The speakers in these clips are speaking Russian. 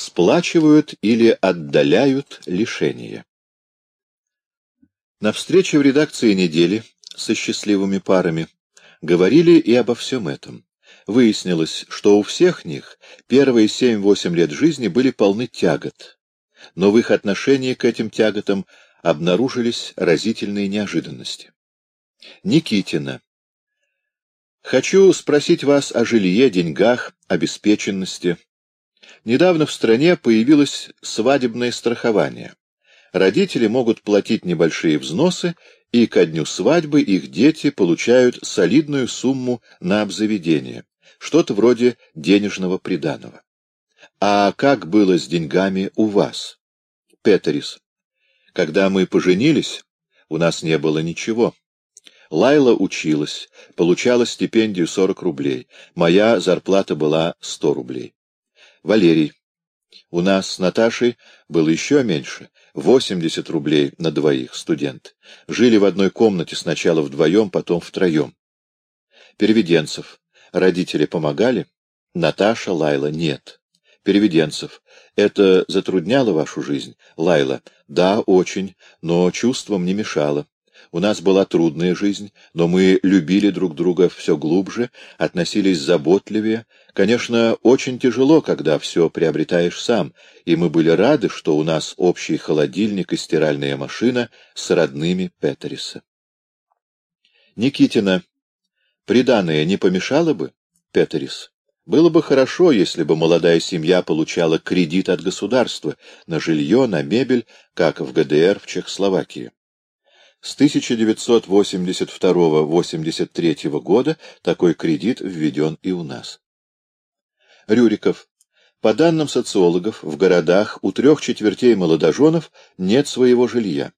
сплачивают или отдаляют лишения. На встрече в редакции недели со счастливыми парами говорили и обо всем этом. Выяснилось, что у всех них первые семь-восемь лет жизни были полны тягот, но в их отношении к этим тяготам обнаружились разительные неожиданности. Никитина. Хочу спросить вас о жилье, деньгах, обеспеченности. Недавно в стране появилось свадебное страхование. Родители могут платить небольшие взносы, и ко дню свадьбы их дети получают солидную сумму на обзаведение, что-то вроде денежного приданого. А как было с деньгами у вас? Петерис. Когда мы поженились, у нас не было ничего. Лайла училась, получала стипендию 40 рублей. Моя зарплата была 100 рублей. Валерий. У нас с Наташей было еще меньше, 80 рублей на двоих, студент. Жили в одной комнате сначала вдвоем, потом втроем. Переведенцев. Родители помогали? Наташа, Лайла, нет. Переведенцев. Это затрудняло вашу жизнь? Лайла. Да, очень, но чувствам не мешало. У нас была трудная жизнь, но мы любили друг друга все глубже, относились заботливее. Конечно, очень тяжело, когда все приобретаешь сам, и мы были рады, что у нас общий холодильник и стиральная машина с родными Петериса. Никитина. Приданное не помешало бы? Петерис. Было бы хорошо, если бы молодая семья получала кредит от государства на жилье, на мебель, как в ГДР в Чехословакии. С 1982-83 года такой кредит введен и у нас. Рюриков. По данным социологов, в городах у трех четвертей молодоженов нет своего жилья.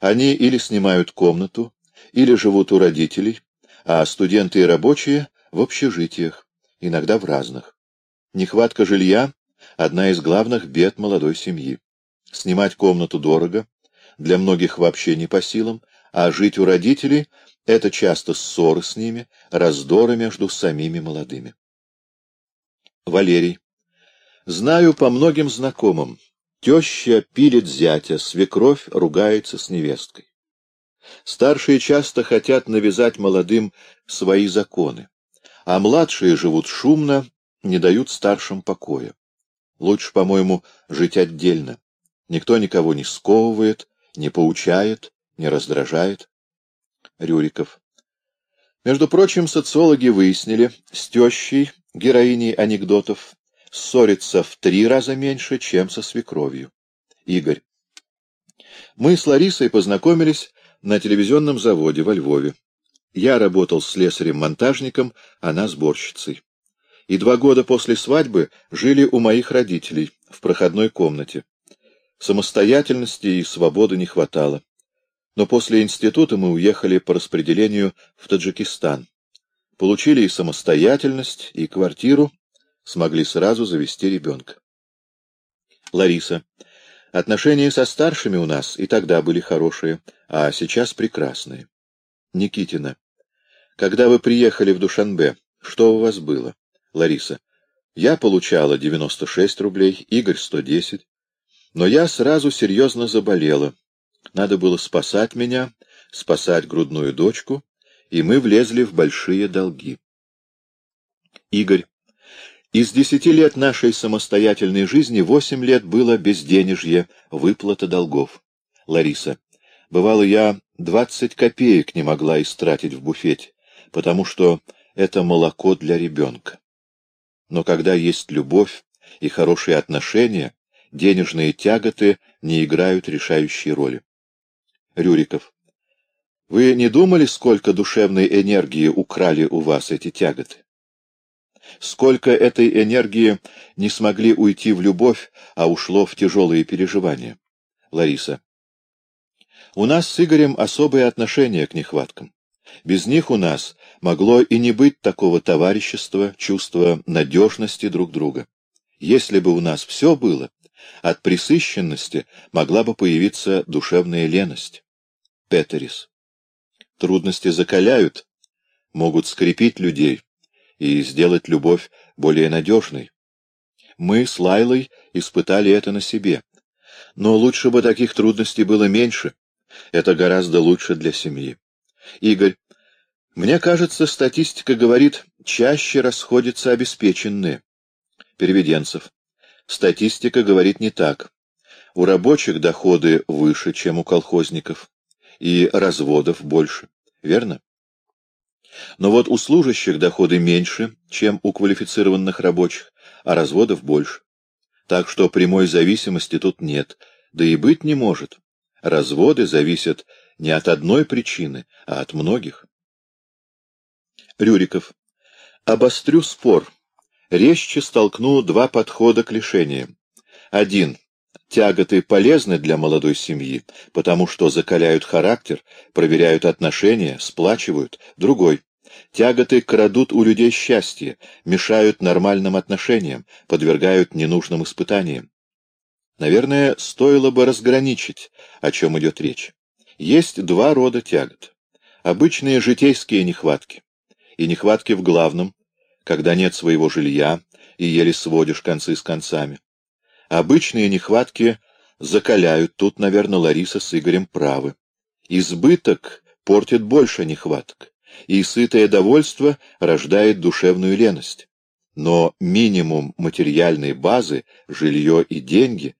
Они или снимают комнату, или живут у родителей, а студенты и рабочие — в общежитиях иногда в разных. Нехватка жилья — одна из главных бед молодой семьи. Снимать комнату дорого, для многих вообще не по силам, а жить у родителей — это часто ссоры с ними, раздоры между самими молодыми. Валерий. Знаю по многим знакомым. Теща пилит зятя, свекровь ругается с невесткой. Старшие часто хотят навязать молодым свои законы а младшие живут шумно, не дают старшим покоя. Лучше, по-моему, жить отдельно. Никто никого не сковывает, не поучает, не раздражает. Рюриков. Между прочим, социологи выяснили, с тещей, героиней анекдотов, ссорится в три раза меньше, чем со свекровью. Игорь. Мы с Ларисой познакомились на телевизионном заводе во Львове. Я работал слесарем-монтажником, она сборщицей. И два года после свадьбы жили у моих родителей в проходной комнате. Самостоятельности и свободы не хватало. Но после института мы уехали по распределению в Таджикистан. Получили и самостоятельность, и квартиру, смогли сразу завести ребенка. Лариса. Отношения со старшими у нас и тогда были хорошие, а сейчас прекрасные. Никитина. Когда вы приехали в Душанбе, что у вас было? Лариса. Я получала 96 рублей, Игорь — 110. Но я сразу серьезно заболела. Надо было спасать меня, спасать грудную дочку, и мы влезли в большие долги. Игорь. Из десяти лет нашей самостоятельной жизни восемь лет было безденежье, выплата долгов. Лариса. Бывало, я двадцать копеек не могла истратить в буфете потому что это молоко для ребенка. Но когда есть любовь и хорошие отношения, денежные тяготы не играют решающей роли. Рюриков. Вы не думали, сколько душевной энергии украли у вас эти тяготы? Сколько этой энергии не смогли уйти в любовь, а ушло в тяжелые переживания? Лариса. У нас с Игорем особое отношение к нехваткам. Без них у нас могло и не быть такого товарищества, чувства надежности друг друга. Если бы у нас все было, от присыщенности могла бы появиться душевная леность. Петерис. Трудности закаляют, могут скрепить людей и сделать любовь более надежной. Мы с Лайлой испытали это на себе. Но лучше бы таких трудностей было меньше. Это гораздо лучше для семьи. Игорь, мне кажется, статистика говорит, чаще расходятся обеспеченные. Переведенцев. Статистика говорит не так. У рабочих доходы выше, чем у колхозников, и разводов больше. Верно? Но вот у служащих доходы меньше, чем у квалифицированных рабочих, а разводов больше. Так что прямой зависимости тут нет, да и быть не может. Разводы зависят не от одной причины, а от многих. Рюриков. Обострю спор. Резче столкну два подхода к лишениям. Один. Тяготы полезны для молодой семьи, потому что закаляют характер, проверяют отношения, сплачивают. Другой. Тяготы крадут у людей счастье, мешают нормальным отношениям, подвергают ненужным испытаниям. Наверное, стоило бы разграничить, о чем идет речь. Есть два рода тягот. Обычные житейские нехватки. И нехватки в главном, когда нет своего жилья и еле сводишь концы с концами. Обычные нехватки закаляют, тут, наверное, Лариса с Игорем правы. Избыток портит больше нехваток, и сытое довольство рождает душевную леность. Но минимум материальной базы, жилье и деньги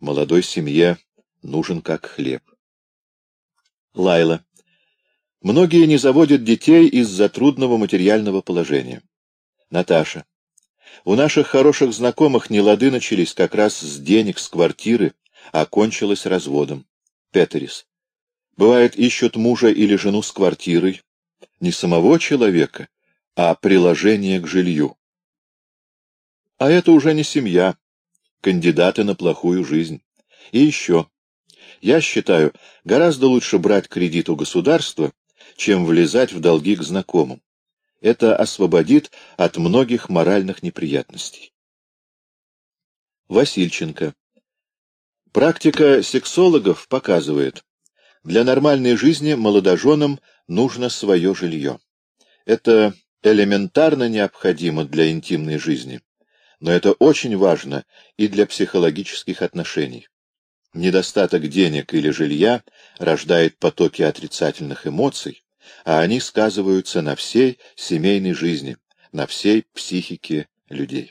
молодой семье нужен как хлеб. Лайла. Многие не заводят детей из-за трудного материального положения. Наташа. У наших хороших знакомых не лады начались как раз с денег, с квартиры, а кончилось разводом. Петерис. Бывает, ищут мужа или жену с квартирой, не самого человека, а приложение к жилью. А это уже не семья, кандидаты на плохую жизнь. И еще. Я считаю, гораздо лучше брать кредит у государства, чем влезать в долги к знакомым. Это освободит от многих моральных неприятностей. Васильченко. Практика сексологов показывает, для нормальной жизни молодоженам нужно свое жилье. Это элементарно необходимо для интимной жизни, но это очень важно и для психологических отношений. Недостаток денег или жилья рождает потоки отрицательных эмоций, а они сказываются на всей семейной жизни, на всей психике людей.